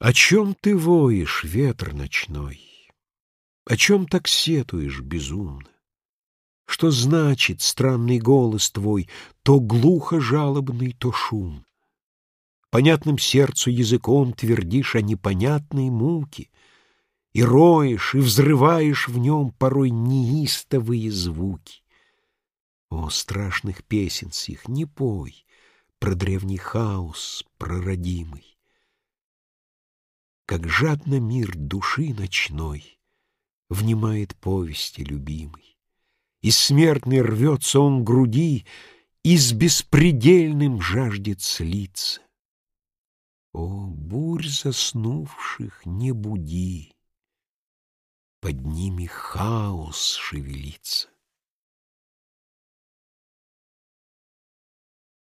О чем ты воешь, ветер ночной? О чем так сетуешь безумно? Что значит странный голос твой, То глухо жалобный, то шум? Понятным сердцу языком Твердишь о непонятной муке, И роешь, и взрываешь в нем Порой неистовые звуки. О, страшных песен сих не пой Про древний хаос прородимый. Как жадно мир души ночной Внимает повести любимой. И смертный рвется он груди И с беспредельным жаждет слиться. О, бурь заснувших не буди, Под ними хаос шевелится.